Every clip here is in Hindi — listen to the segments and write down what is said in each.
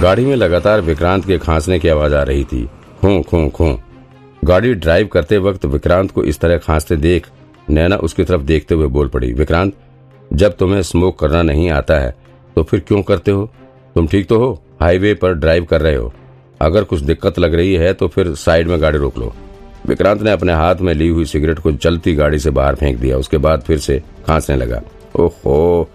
गाड़ी में लगातार विक्रांत के खांसने की आवाज़ आ रही थी। खो खो खो। गाड़ी ड्राइव करते वक्त विक्रांत को इस तरह खांसते देख नैना उसकी तरफ़ देखते हुए बोल पड़ी, विक्रांत, जब तुम्हें स्मोक करना नहीं आता है तो फिर क्यों करते हो? तुम ठीक तो हो? हाईवे पर ड्राइव कर रहे हो। अगर कुछ दिक्कत लग रही है तो फिर साइड में गाड़ी रोक लो। विक्रांत ने अपने हाथ में ली हुई सिगरेट को चलती गाड़ी से बाहर फेंक दिया, उसके बाद फिर से खांसने लगा। ओहो!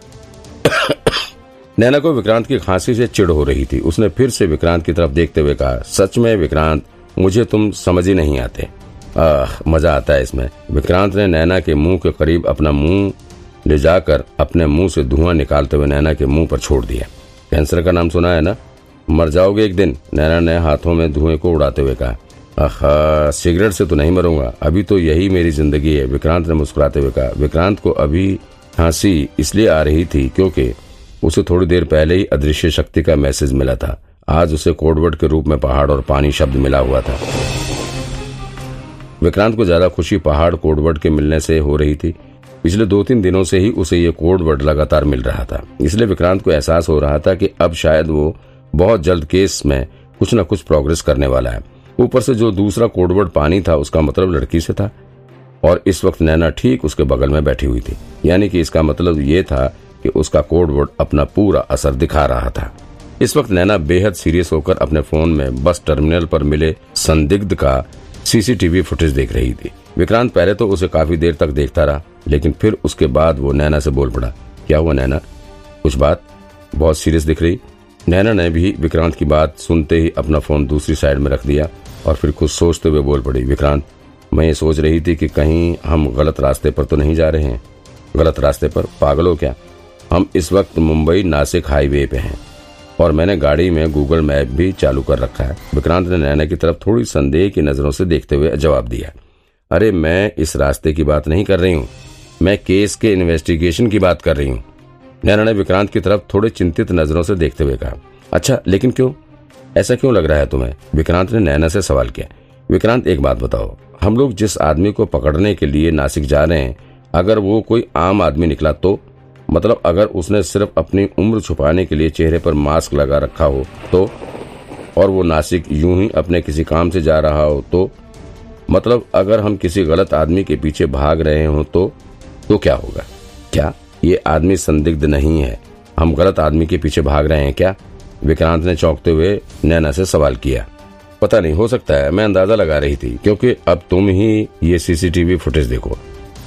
नैना को विक्रांत की खांसी से चिढ़ हो रही थी। उसने फिर से विक्रांत की तरफ़ देखते हुए कहा, सच में विक्रांत, मुझे तुम समझ ही नहीं आते। आह, मज़ा आता है इसमें। विक्रांत ने नैना के मुँह के करीब अपना मुँह ले जाकर अपने मुँह से धुआँ निकालते हुए नैना के मुँह पर छोड़ दिया। कैंसर का नाम सुना है ना? मर जाओगे एक दिन नैना ने हाथों में धुएँ को उड़ाते हुए कहा। आहा, सिगरेट से तो नहीं मरूँगा, अभी तो यही मेरी ज़िंदगी है। विक्रांत ने मुस्कुराते हुए कहा, विक्रांत को अभी खांसी इसलिए आ रही थी क्योंकि उसे थोड़ी देर पहले ही अदृश्य शक्ति का मैसेज मिला था। आज उसे कोडवर्ड के रूप में पहाड़ और पानी शब्द मिला हुआ था। विक्रांत को ज़्यादा खुशी पहाड़ कोडवर्ड के मिलने से हो रही थी। पिछले दो तीन दिनों से ही उसे ये कोडवर्ड लगातार मिल रहा था। इसलिए विक्रांत को एहसास हो रहा था कि अब शायद वो बहुत जल्द केस में कुछ न कुछ प्रोग्रेस करने वाला है। ऊपर से जो दूसरा कोडवर्ड पानी था, उसका मतलब लड़की से था। और इस वक्त नैना ठीक उसके बगल में बैठी हुई थी। यानी कि इसका मतलब ये था कि उसका कोडवर्ड अपना पूरा असर दिखा रहा था। इस वक्त नैना बेहद सीरियस होकर अपने फ़ोन में बस टर्मिनल पर मिले संदिग्ध का सीसीटीवी फुटेज देख रही थी। विक्रांत पहले तो उसे काफ़ी देर तक देखता रहा, लेकिन फिर उसके बाद वो नैना से बोल पड़ा, क्या हुआ नैना? कुछ बात? बहुत सीरियस दिख रही? नैना ने भी विक्रांत की बात सुनते ही अपना फ़ोन दूसरी साइड में रख दिया और फिर कुछ सोचते हुए बोल पड़ी, विक्रांत, मैं ये सोच रही थी कि कहीं हम गलत रास्ते पर तो नहीं जा रहे हैं? गलत रास्ते पर? पागल हो क्या? हम इस वक्त मुंबई नासिक हाईवे पे हैं और मैंने गाड़ी में गूगल मैप भी चालू कर रखा है। विक्रांत ने नैना की तरफ़ थोड़ी संदेह की नज़रों से देखते हुए जवाब दिया, अरे मैं इस रास्ते की बात नहीं कर रही हूँ। मैं केस के इन्वेस्टिगेशन की बात कर रही हूँ। नैना ने विक्रांत की तरफ़ थोड़े चिंतित नज़रों से देखते हुए कहा अच्छा लेकिन क्यों? ऐसा क्यों लग रहा है तुम्हें? विक्रांत ने नैना से सवाल किया, विक्रांत, एक बात बताओ। हम लोग जिस आदमी को पकड़ने के लिए नासिक जा रहे हैं, अगर वो कोई आम आदमी निकला तो? मतलब अगर उसने सिर्फ़ अपनी उम्र छुपाने के लिए चेहरे पर मास्क लगा रखा हो तो और वो नासिक यूँ ही अपने किसी काम से जा रहा हो तो मतलब अगर हम किसी गलत आदमी के पीछे भाग रहे हो तो तो क्या होगा? क्या? ये आदमी संदिग्ध नहीं है। हम गलत आदमी के पीछे भाग रहे हैं क्या? विक्रांत ने चौंकते हुए नैना से सवाल किया। पता नहीं, हो सकता है, मैं अंदाज़ा लगा रही थी, क्योंकि अब तुम ही ये सीसीटीवी फुटेज देखो।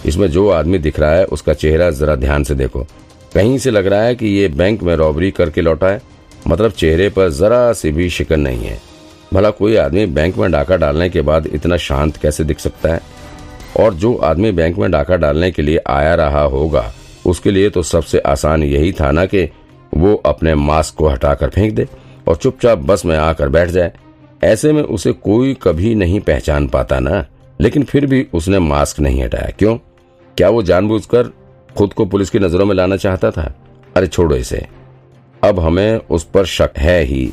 इसमें जो आदमी दिख रहा है, उसका चेहरा जरा ध्यान से देखो। कहीं से लग रहा है कि ये बैंक में रॉबरी करके लौटा है। मतलब चेहरे पर जरा सी भी शिकन नहीं है। भला कोई आदमी बैंक में डाका डालने के बाद इतना शांत कैसे दिख सकता है? और जो आदमी बैंक में डाका डालने के लिए आया रहा होगा, उसके लिए तो सबसे आसान यही था ना कि वो अपने मास्क को हटाकर फेंक दे और चुपचाप बस में आकर बैठ जाए। ऐसे में उसे कोई कभी नहीं पहचान पाता ना, लेकिन फिर भी उसने मास्क नहीं हटाया। क्यों? क्या वो जानबूझकर खुद को पुलिस की नज़रों में लाना चाहता था? अरे छोड़ो इसे। अब हमें उस पर शक है ही।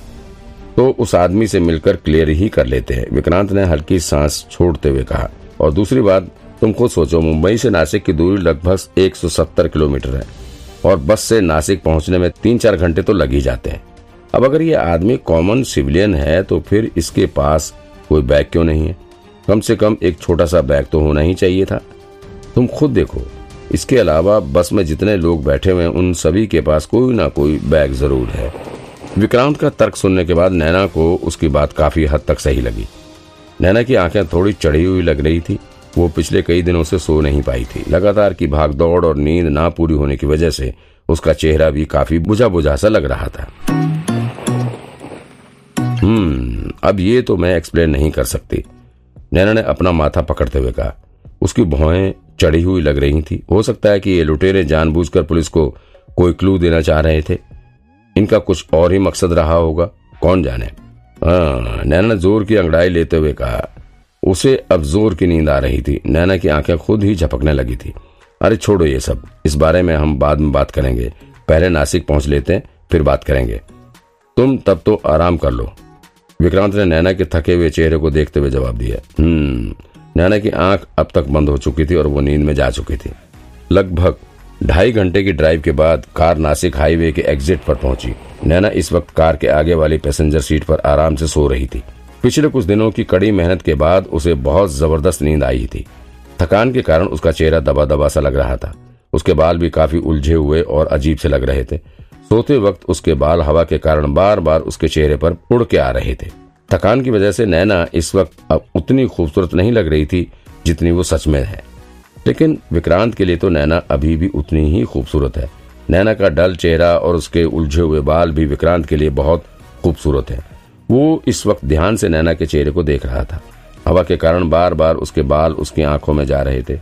तो उस आदमी से मिलकर क्लियर ही कर लेते हैं। विक्रांत ने हल्की सांस छोड़ते हुए कहा, और दूसरी बात, तुम खुद सोचो, मुंबई से नासिक की दूरी लगभग 170 किलोमीटर है। और बस से नासिक पहुँचने में तीन चार घंटे तो लग ही जाते हैं। अब अगर ये आदमी कॉमन सिविलियन है तो फिर इसके पास कोई बैग क्यों नहीं है? कम से कम एक छोटा सा बैग तो होना ही चाहिए था। तुम खुद देखो। इसके अलावा बस में जितने लोग बैठे हुए उन सभी के पास कोई ना कोई बैग ज़रूर है। विक्रांत का तर्क सुनने के बाद नैना को उसकी बात काफ़ी हद तक सही लगी। नैना की आँखें थोड़ी चढ़ी हुई लग रही थी। वो पिछले कई दिनों से सो नहीं पाई थी। लगातार की भागदौड़ और नींद ना पूरी होने की वजह से उसका चेहरा भी काफ़ी बुझा बुझा सा लग रहा था। हम्म अब ये तो मैं एक्सप्लेन नहीं कर सकती। नैना ने अपना माथा पकड़ते हुए कहा। उसकी भौएँ चढ़ी हुई लग रही थी। हो सकता है कि ये लुटेरे जानबूझकर पुलिस को कोई क्लू देना चाह रहे थे। इनका कुछ और ही मकसद रहा होगा। कौन जाने? हाँ, नैना ने ज़ोर की अंगड़ाई लेते हुए कहा। उसे अब ज़ोर की नींद आ रही थी। नैना की आँखें खुद ही झपकने लगी थी। अरे छोड़ो ये सब। इस बारे में हम बाद में बात करेंगे। पहले नासिक पहुँच लेते हैं फिर बात करेंगे। तुम तब तो आराम कर लो। विक्रांत ने नैना के थके हुए चेहरे को देखते हुए जवाब दिया। हम्म। नैना की आँख अब तक बंद हो चुकी थी और वो नींद में जा चुकी थी। लगभग ढाई घंटे की ड्राइव के बाद कार नासिक हाईवे के एग्जिट पर पहुँची। नैना इस वक्त कार के आगे वाली पैसेंजर सीट पर आराम से सो रही थी। पिछले कुछ दिनों की कड़ी मेहनत के बाद उसे बहुत ज़बरदस्त नींद आई थी। थकान के कारण उसका चेहरा दबा दबा सा लग रहा था। उसके बाल भी काफ़ी उलझे हुए और अजीब से लग रहे थे। सोते वक्त उसके बाल हवा के कारण बार बार उसके चेहरे पर उड़ के आ रहे थे। थकान की वजह से नैना इस वक्त अब उतनी खूबसूरत नहीं लग रही थी जितनी वो सच में है। लेकिन विक्रांत के लिए तो नैना अभी भी उतनी ही खूबसूरत है। नैना का डल चेहरा और उसके उलझे हुए बाल भी विक्रांत के लिए बहुत खूबसूरत है। वो इस वक्त ध्यान से नैना के चेहरे को देख रहा था। हवा के कारण बार बार उसके बाल उसकी आँखों में जा रहे थे।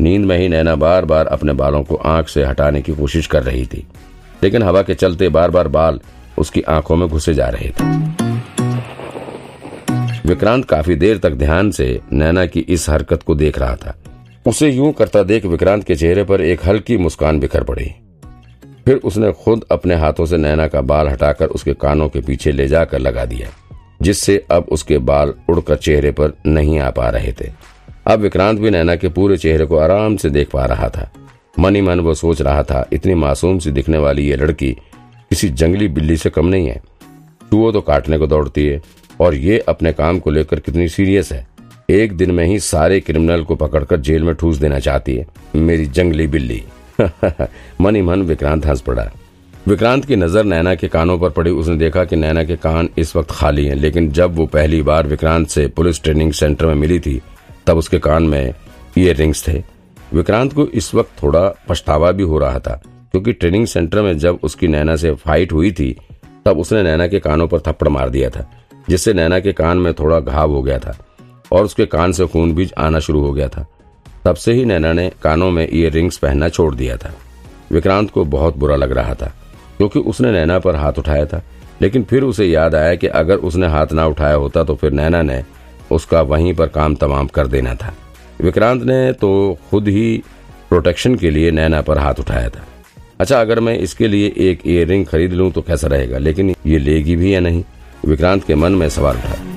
नींद में ही नैना बार बार अपने बालों को आँख से हटाने की कोशिश कर रही थी। लेकिन हवा के चलते बार बार बाल उसकी आँखों में घुसे जा रहे थे। विक्रांत काफ़ी देर तक ध्यान से नैना की इस हरकत को देख रहा था। उसे यूँ करता देख विक्रांत के चेहरे पर एक हल्की मुस्कान बिखर पड़ी। फिर उसने खुद अपने हाथों से नैना का बाल हटाकर उसके कानों के पीछे ले जाकर लगा दिया, जिससे अब उसके बाल उड़कर चेहरे पर नहीं आ पा रहे थे। अब विक्रांत भी नैना के पूरे चेहरे को आराम से देख पा रहा था। मन ही मन वो सोच रहा था, इतनी मासूम सी दिखने वाली ये लड़की किसी जंगली बिल्ली से कम नहीं है। चूहो तो काटने को दौड़ती है और ये अपने काम को लेकर कितनी सीरियस है। एक दिन में ही सारे क्रिमिनल को पकड़कर जेल में ठूस देना चाहती है। मेरी जंगली बिल्ली। मन ही मन विक्रांत हंस पड़ा। विक्रांत की नज़र नैना के कानों पर पड़ी। उसने देखा कि नैना के कान इस वक्त खाली हैं, लेकिन जब वो पहली बार विक्रांत से पुलिस ट्रेनिंग सेंटर में मिली थी, तब उसके कान में ईयर रिंग्स थे। विक्रांत को इस वक्त थोड़ा पछतावा भी हो रहा था, क्योंकि ट्रेनिंग सेंटर में जब उसकी नैना से फाइट हुई थी, तब उसने नैना के कानों पर थप्पड़ मार दिया था। जिससे नैना के कान में थोड़ा घाव हो गया था और उसके कान से खून भी आना शुरू हो गया था। तब से ही नैना ने कानों में ईयर रिंग्स पहनना छोड़ दिया था। विक्रांत को बहुत बुरा लग रहा था, क्योंकि उसने नैना पर हाथ उठाया था। लेकिन फिर उसे याद आया कि अगर उसने हाथ ना उठाया होता तो फिर नैना ने उसका वहीं पर काम तमाम कर देना था। विक्रांत ने तो खुद ही प्रोटेक्शन के लिए नैना पर हाथ उठाया था। अच्छा अगर मैं इसके लिए एक इयर खरीद लूँ तो कैसा रहेगा? लेकिन ये लेगी भी या नहीं? विक्रांत के मन में सवाल उठा।